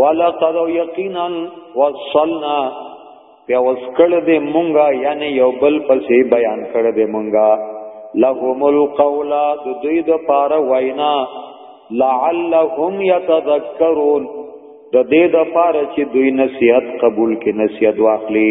ولقد یقینا وصلنا بیا وسکړ دې مونږه یعنی یو بل پسې بیان کړ دې مونږه لهم القول د دوی د پاره وینا لعلهم يتذكرون د دې د پاره چې دوی نصیحت قبول کې نصیحت واخلي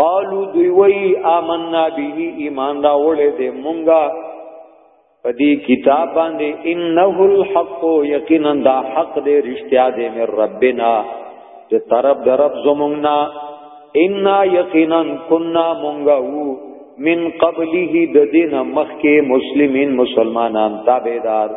قالو دوی وی آمنا به ایمان دا وړې دې مونږه پدی کتاب باندې انه الحق یقینا دا حق دې رښتیا دې مې ربنا چې طرف درب زمونږنا ان یقینا کنا مونږه وو من قبله د دین مخکې مسلمین مسلمانان تابعدار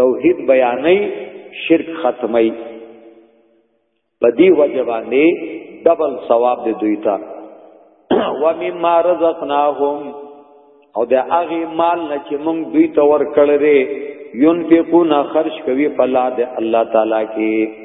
توحید بیانې شرک ختمي په دی وجه باندې ډبل ثواب دی دوی ته و مما رزقناهم او د هغه مال نه چې موږ دوی ته ورکړل دي ينفقون خرج کوي په لار د الله تعالی کې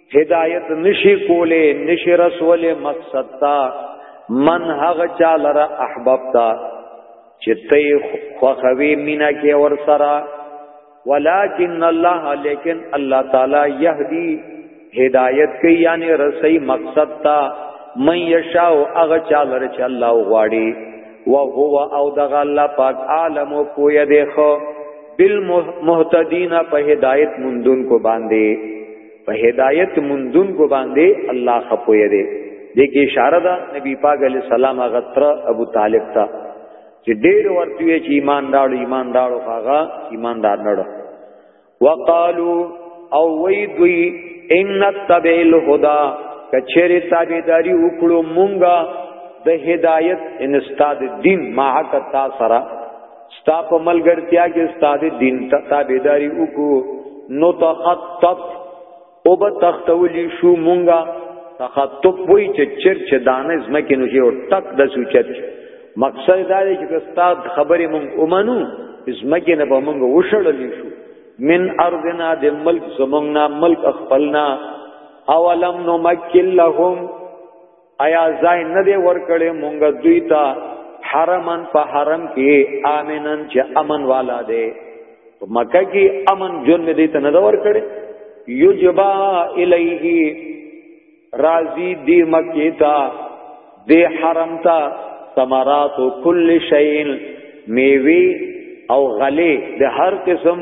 هدایت نشي کوله نشي رسول مقصد تا من هغه چا لره احباب تا چې ته خوخوي مینا کې ور سره ولکن الله لیکن الله تعالی يهدي هدایت کوي یعنی رسي مقصد تا من یشاء هغه چا لره چې الله غواړي وهو او دغه الله پاک عالم او پوی دی خو بالمهتدین په هدایت مندون کو باندې په هدایت مندون کو باندې الله خپوی دی دغه اشاره ده نبی پاک علی السلام هغه تر ابو طالب ته چې ډېر ورته وی چې ایمان داړو ایمان داړو هغه ایمان دار نه وقالو او وی دوی ان تبع الهدى کچری تابعداري وکړو مونږه د هدایت انستاد دین معک تا سره ستا په ملګرتیا کې ستا د دین ته تابعداري وکړو نو تخطب او به تختولی شو مونږه تخطب وای چې چر چې دانه زمکه نو یو ټک د سوچت مقصد دا دی چې استاد خبرې مونږ اومنو زمکه نه به مونږ وشړل شو من ارضنا د ملک زمونږ نه ملک خپلنا اولم نو مکل لهم ایا ځای نه دی ورکړې مونږ دوی ته حرمن په حرم کې امنن چې امن والا دی مکه کې امن جون دې ته نه ورکړې یجبا الیه راضی دی مکه تا دی حرم تا ثمرات کل شیء میوی او غلی د هر قسم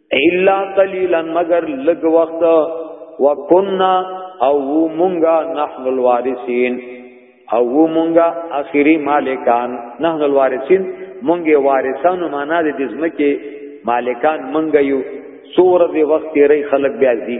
الا قليلا مگر لګ وخت وکنا او مونږه نحن الوارثین او مونږه اخیری مالکان نحن الوارثین مونږه وارثانو معنا د دې ځمکه مالکان مونږ یو سور دی وخت ری خلق بیا دی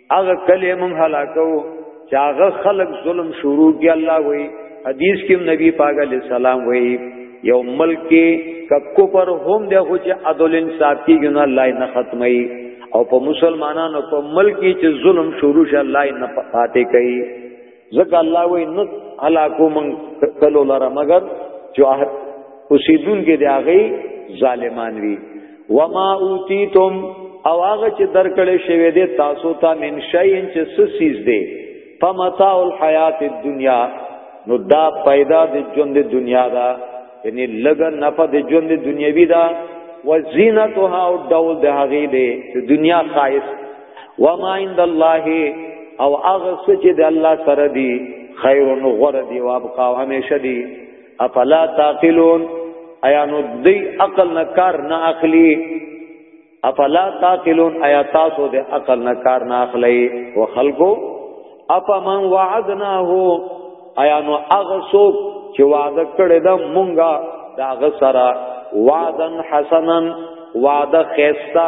هغه کله مونږ هلاکو چې هغه خلق ظلم شروع کی الله وای حدیث کې نبی پاک علی السلام وای یو ملک کې ککو پر هم د هوج عدل انصاف کې ګن الله نه ختمي او په مسلمانانو په ملک کې چې ظلم شروع شي الله نه پاتې کوي ځکه الله وی نه هلاکو من کلو لره مگر جو اوسیدون کې دی هغه ظالمان وی وما اوتیتم او هغه چې درکړې شوی دی تاسو ته من شین چې سسیز دی فمتاع الحیات الدنیا نو دا پیدا د ژوند دنیا دا یعنی لګ نه په د ژوند دنیوي دا وزینتها او ډول د هغه دی د دنیا خایس وما عند الله او هغه څه چې د الله سره دی خیر نو غره دی او ابقا همیشه دی افلا تعقلون ایا نو دی عقل نه کار نه اخلي افلا تعقلون ایا تاسو د عقل نه کار نه اخلي او خلقو اپا من وعدناه ایا نو هغه څوک چې وعده کړی دا مونږه دا غسرہ وعدن حسنن وعده خیستا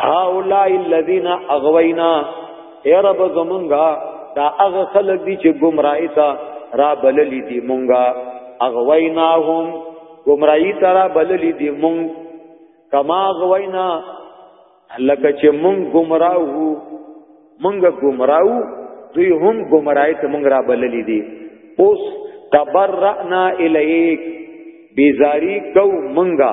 هؤلاء الذين اغوينا اے رب زمونږه دا هغه خلک دي چې گمراهی ته را بللی دي مونږه اغویناهم گمراهی ته را بللی دي مونږ کما اغوینا لکه چې مونږ گمراهو مونږ گمراهو دوی هم گمراهی ته مونږ را بللی دي اوس تبرعنا الیک بیزاری کو مونږه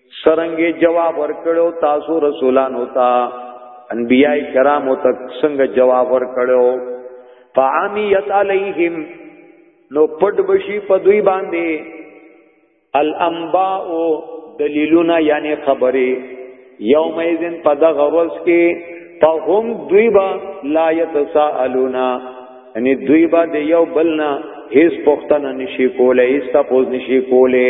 سرنګي جواب ورکړو تاسو رسولانو ته انبيای کرامو ته څنګه جواب ورکړو فعامیت علیہم نو پټ بشي په دوی باندې الانباء دلیلونه یعنی خبره یوم ایذن په دغه ورځ کې فهم دوی با لا یتساءلونا یعنی دوی با د یو بلنا هیڅ پښتنه نشي کولای هیڅ تاسو نشي کولای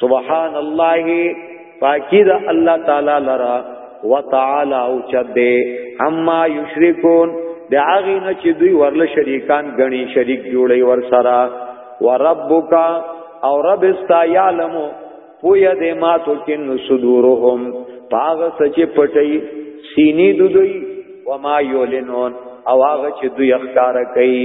سبحان الله پاکی دا الله تعالی لرا وتعالى او چده اما یشرکون د هغه نه چې دوی ورله شریکان غني شریک جوړي ور سره وربک او رب استا یعلم پویا دې ما تو کن صدورهم پاغ سچ پټي سینې دوی وما یولنون او هغه چې دوی اخکار کوي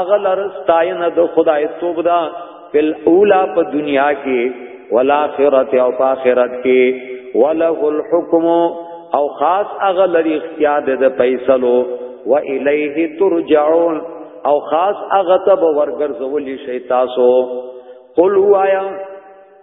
اغلر ستاینه د خدای توب دا فل اولا په دنیا کې ولآخرت او په آخرت کې وله الحكم او خاص اغلر اختیار د فیصلو و الیه ترجعون او خاص اغتب ورګرځول شي تاسو قل وایا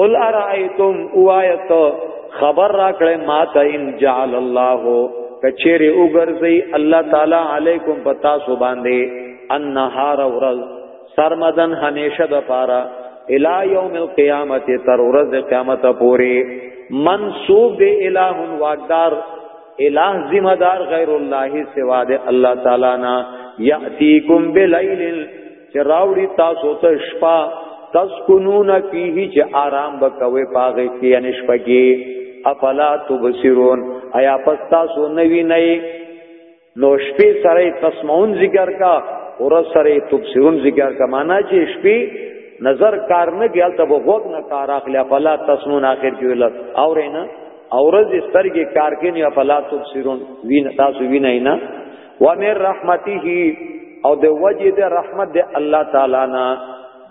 قل ارائیتم اوایت خبر را کړه ما ته ان جعل الله کچره وګرځي الله تعالی علیکم پتا سو باندې النهار ورز سرمدن همیشه د پاره الی یوم القیامت تر ورځ قیامت پوری منسوب دی الہ واقدار الہ ذمہ دار غیر الله سوا دے اللہ تعالی نا یاتیکم بلیل چې راوړي تاسو ته شپه تسكنون فيه چې آرام وکوي پاغه کې یعنی شپه کې افلا تبصرون ایا پس تاسو نوی نه نو شپې سره تسمعون ذکر کا اور سره تبصرون ذکر کا معنا چې شپې نظر کار نه ګیل ته وګوګ نه کار اخلي افلا تسمون اخر کې ول اور نه اورز سترګې کار کې نه افلا تبصرون وین تاسو وینئ نه ومن رحمته او د وجه د رحمت د الله تعالی نه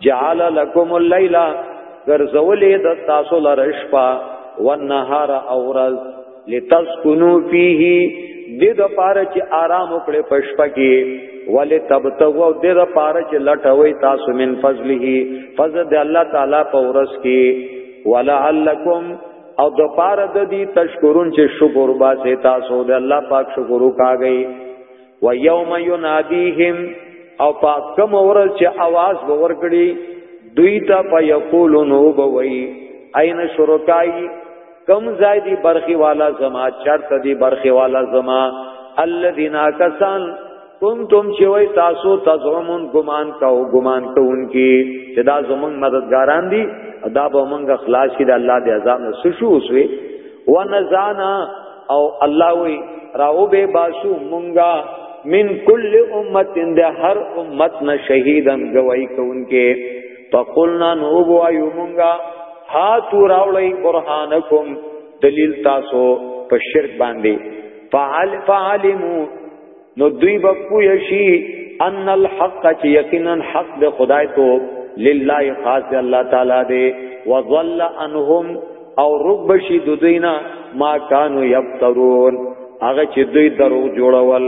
جعل لكم الليل غرزولې د تاسو لره شپه والنهار اورز لتسكنوا فيه د د پاره چې آرام وکړي پښپا کې ولې تبتغوا د د پاره چې لټوي تاسو من فضله فضل د الله تعالی په ورس کې ولعلکم او د پاره د دې تشکرون چې شکر باسي تاسو د الله پاک شکر وکاږي و یوم ینادیهم او پاک کوم ورځ چې आवाज باور کړي دوی ته فیقولون وبوي اين شرکای کم زای دی برخی والا زما چرته دی برخی والا زما الذين کسان کنتم چې وای تاسو تزعمون ګمان کاو ګمان کوونکی چې دا زمونږ مددګاران دي دا به مونږ خلاص کړي د الله د عذاب نه سشو اوسوي ونزانا او الله وی راو به باسو مونږه من کل امت د هر امت نه شهیدن گواہی کوونکی فقلنا نو وایو مونږه ها تو راولای برهانکم دلیل تاسو په شرک باندې فعل فعلمو نو دوی به پوه شي ان الحق چې یقینا حق د خدای توب لله خاص دی الله تعالی دی وظل انهم او رب بشي د دوینا ما کانوا یفترون هغه چې دوی درو جوړول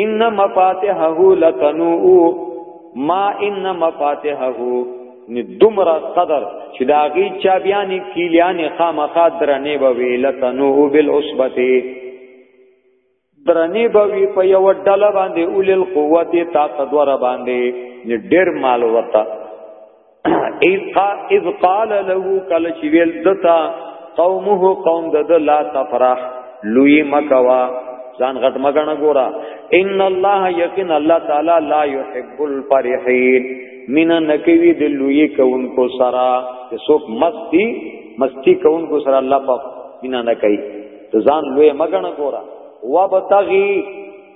ان مفاتحه لتنو ما ان مفاتحه نو دومره قدر چې دا غي چا بیان کیلیان خامخا درنه به ویل تنو بالعصبته درنه به وی په یو ډله باندې اولل قوت طاقت ور باندې ډېر مال ورته اذ قال له کل چې ویل دتا قومه قوم د لا تفرح لوی مکوا ځان غټ مګنه ګورا ان الله یقین الله تعالی لا يحب الفرحین من نکوی د لوی کونکو سرا چې څوک مستی مستی کونکو سرا الله په مینا نه کوي ځان لوی مګنه ګورا وبتغي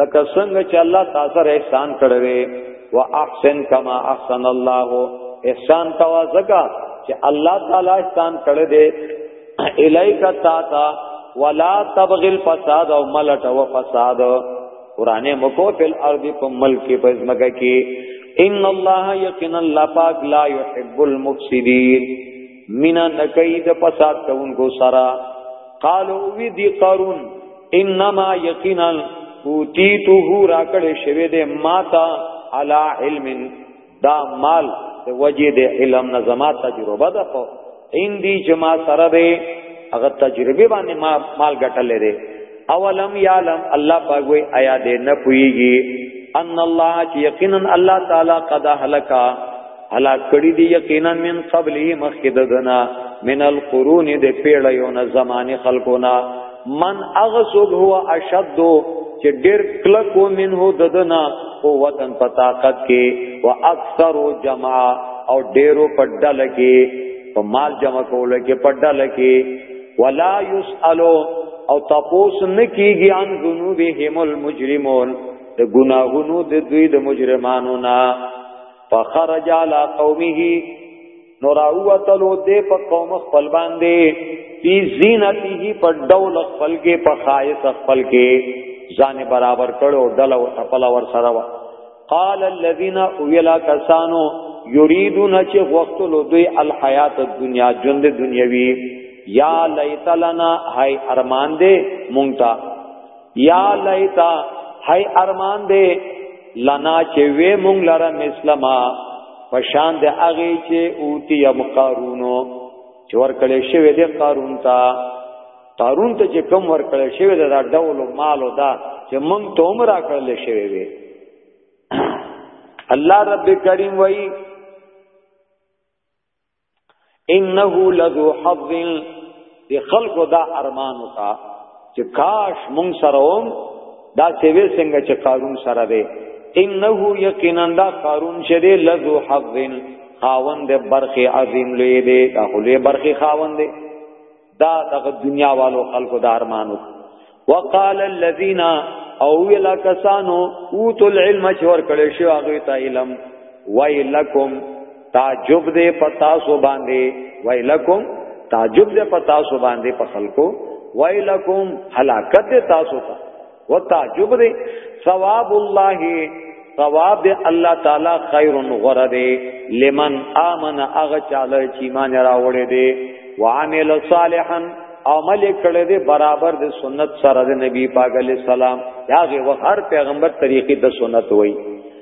لکه څنګه چې الله تاسو سره احسان کړی و احسن کما احسن الله احسان کوا زکا چې الله تعالی احسان کړی دی الیک تا تا ولا تبغي الفساد او ملټ او فساد قرانه مکو فل ارض په ملک په ځمکه کې ان الله یقینا الله پاک لا يحب المفسدين مینا نکای د فساد کوونکو سره قالو وی دی قارون انما یقینا اوتیته راکړې شوی دی ماتا علا علم دا مال د وجه د علم نه زما تجربه ده په ان دی جما سره دی هغه تجربه باندې ما مال ګټلې دی اولم یعلم الله پاک وی آیا دې نه پویږي ان الله چې یقینا الله تعالی قد هلکا هلاک کړي دي یقینا من قبله مخکې ددنا من القرون د پیړیو نه زمانه خلقونه من اغسوب هو اشد چې ډېر کلکو منه ددنا قوتن په طاقت کې او اکثر جمع او ډېرو په ډل کې په مال جمع کول کې په ډل کې ولا يسالو او تپوس نکیږي ان ذنوبهم المجرمون د ګناهونو د دوی د مجرمانو نه فخرج على قومه نو راوتلو دې په قوم خپل باندې پی زینته په ډول خپل کې په خایس خپل کې ځان برابر کړو ډله او خپل ور سره وا قال الذين ویلا کسانو یریدون چې وخت لو دوی الحیات الدنیا ژوند دنیوي یا لیت لنا هاي ارمان دې مونږ ته یا لیتا هی ارمان دې لنا چې وې مونږ لره مسلما پشان د اغه چې اوتی ام قارونو چې ور کړې شوی دې قارون تا قارون ته چې کم ور کړې شوی دې دا ډول مال او دا چې مونږ ته عمر کړل شوی وي الله رب کریم وای انه لذو حظ دی خلق دا ارمان وکا چې کاش مون سره هم دا سیوی څنګه چې قارون سره دی انه یقینا دا قارون شری لذو حظ خاوند برخه عظیم لوی دی دا خو لوی برخه خاوند دی دا دغه دنیا والو خلکو د ارمانو وقال الذين او ویلا کسانو اوت العلم چور کړي شو هغه ته علم ویلکم تعجب دې پتا سو باندې ویلکم تعجب دې پتا سو باندې په خلکو ویلکم هلاکت تاسو ته وتعجب دی ثواب الله ثواب دی الله تعالی خیر غره دی لمن امن اغه چاله چې ایمان راوړې دی وعمل صالحا عمل کړه دې برابر د سنت سره د نبی پاک علی السلام داغه و هر پیغمبر طریقې د سنت وای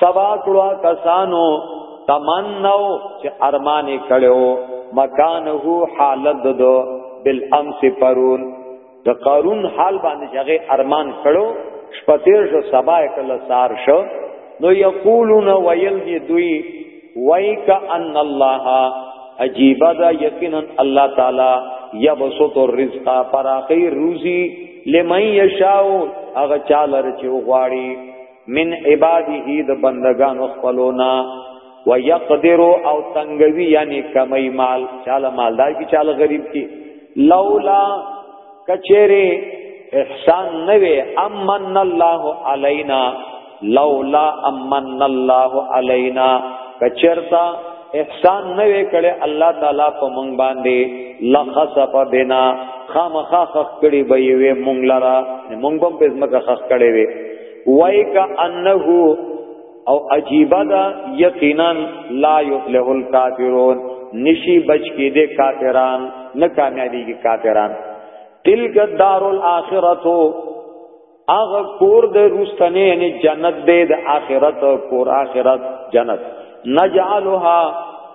سبا کړو کسانو تمنو چې ارمان کړو مکانه حالت دو بالامس پرون د قارون حال باندې هغه ارمان کړو شپتیر شو سبا کله سار شو نو یقولون ویل دی دوی وایک ان الله عجیب دا یقینا الله تعالی یبسط الرزق فراقی روزی لمن یشاء هغه چاله چې غواړي من عباده د بندگانو خپلونا ويقدر او تنگوي یعنی کمی مال چاله مالدار کی چاله غریب کی لولا کچره احسان نوي امن الله علينا لولا امن الله علينا کچرتا احسان نوي کړي الله تعالی په مونږ باندې لخصف بنا خامخا خخ کړي به وي مونږ لرا مونږ هم په ځمکه خخ کړي وي وای کا انه او عجیبه دا یقینا لا یفلح الکافرون نشی بچ کې دې کافران نه کامیابیږي کافران تلک دار الاخرته اغه کور د روستنه یعنی جنت دې د اخرت کور اخرت جنت نجعلها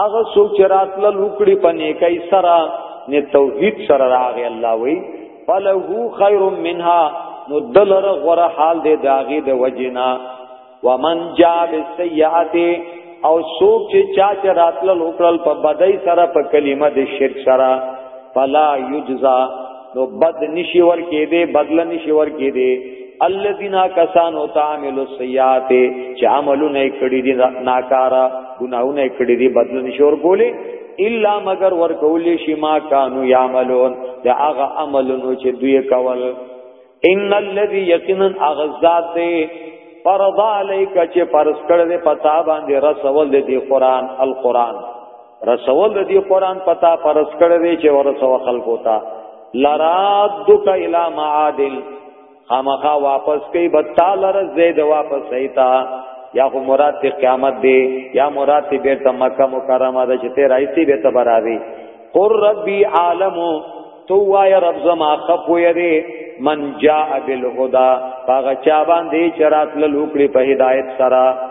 هغه څوک چې راتل لوکړي په نیکي سره نه توحید سره راغی الله وی فله خیر منها نو دلر غره حال دې داغي د وجنا ومن جا بالسیئات او څوک چې چا چې راتل لوکړل په بدای سره په کلمه د شرک سره فلا یجزا نو بد نشي ور کې دي بدل نشي ور کې دي الذين كسانو تعملوا السيئات چې عملونه کړي دي ناکارا ګناونه کړي دي بدل نشي ور کولې الا مگر ور کولې شي ما كانوا يعملون دا هغه عملونه چې دوی کول ان الذي يقينا اغزاد دي فرض عليك چې فرض کړل پتا باندې رسول دي قران القران رسول دی قران پتا فرض کړی دی چې ورسو خلقو ته لرادک الی معادل خامخا واپس کوي بتال رز زید واپس ایتا یا خو مراد تی قیامت دی یا مراد تی بیرته مکه مکرمه ده چې ته راځي به تبراوی قر ربی عالم تو وای رب زما خپ ویری من جاء بالهدى هغه چا باندې چرات لوکړي په هدایت سره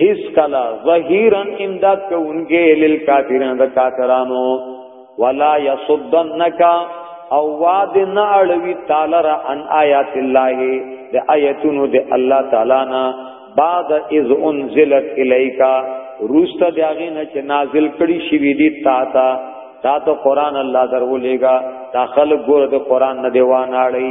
هیڅ کلا ظهیرا امداد کوونکې لیل کافرانو د کافرانو ولا یصدنک او واد نه اړوي تعالی را ان آیات الله د آیتونو د الله تعالی نه بعد اذ انزلت الیکا روست دیاغی نه چې نازل کړي شوی دی تا تا تا ته قران الله درولېګا تا خلک ګور د قران نه دیوان اړي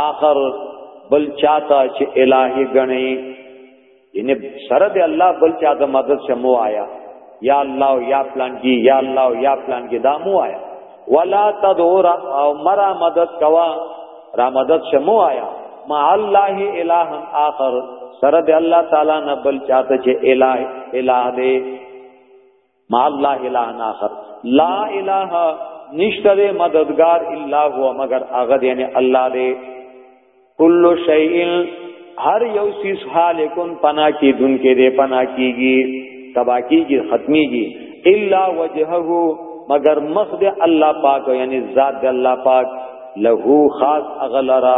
آخر بل چاته چې الہی غنی یعنی سره دی الله بل چاته مدد شمو آیا یا الله یا پلان کی یا الله یا پلان کی دامو آیا ولا تدور او مرا مدد کوا را مدد شمو آیا ما الله الہ آخر سره دی الله تعالی نه بل چاته چې الہ الہ دی ما الله اله اخر لا اله نشته دې مددگار الا هو مگر هغه دې نه الله دې کل شیء هر یو سیس حالکون پنا کی دن کې دې پنا کیږي تبا کیږي ختميږي الا وجهه مگر مخ دې الله پاک یعنی ذات دې الله پاک له خاص اغلرا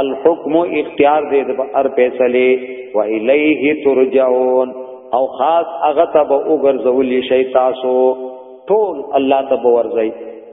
الحكم اختیار دې د ار فیصله و الیه ترجعون او خاص هغه ته به وګرځول شي تاسو ټول الله ته ورځي